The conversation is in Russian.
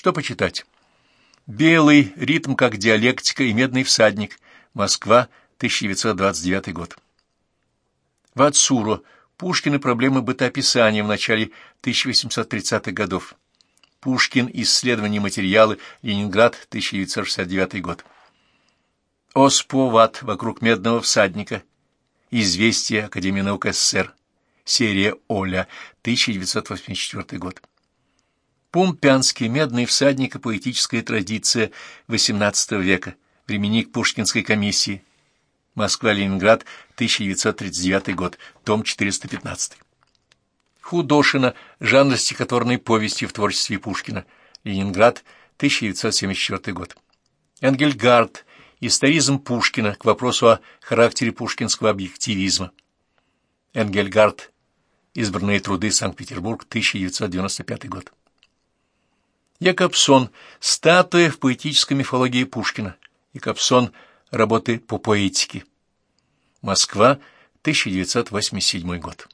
Что почитать? Белый ритм как диалектика и медный всадник. Москва, 1929 год. Вацуро. Пушкин и проблемы бытоописания в начале 1830-х годов. Пушкин. Исследования материалы. Ленинград, 1969 год. Осповат. Вокруг медного всадника. Известия Академии наук СССР. Серия Оля. 1984 год. Пумпянский медный всадник и поэтическая традиция XVIII века. Временник Пушкинской комиссии. Москва-Ленинград, 1939 год, том 415. Худошина. Жанр стихотворной повести в творчестве Пушкина. Ленинград, 1974 год. Энгельгард. Историзм Пушкина к вопросу о характере пушкинского объективизма. Энгельгард. Избранные труды. Санкт-Петербург, 1995 год. Якобсон. Статуя в поэтической мифологии Пушкина. Якобсон. Работы по поэтике. Москва, 1987 год.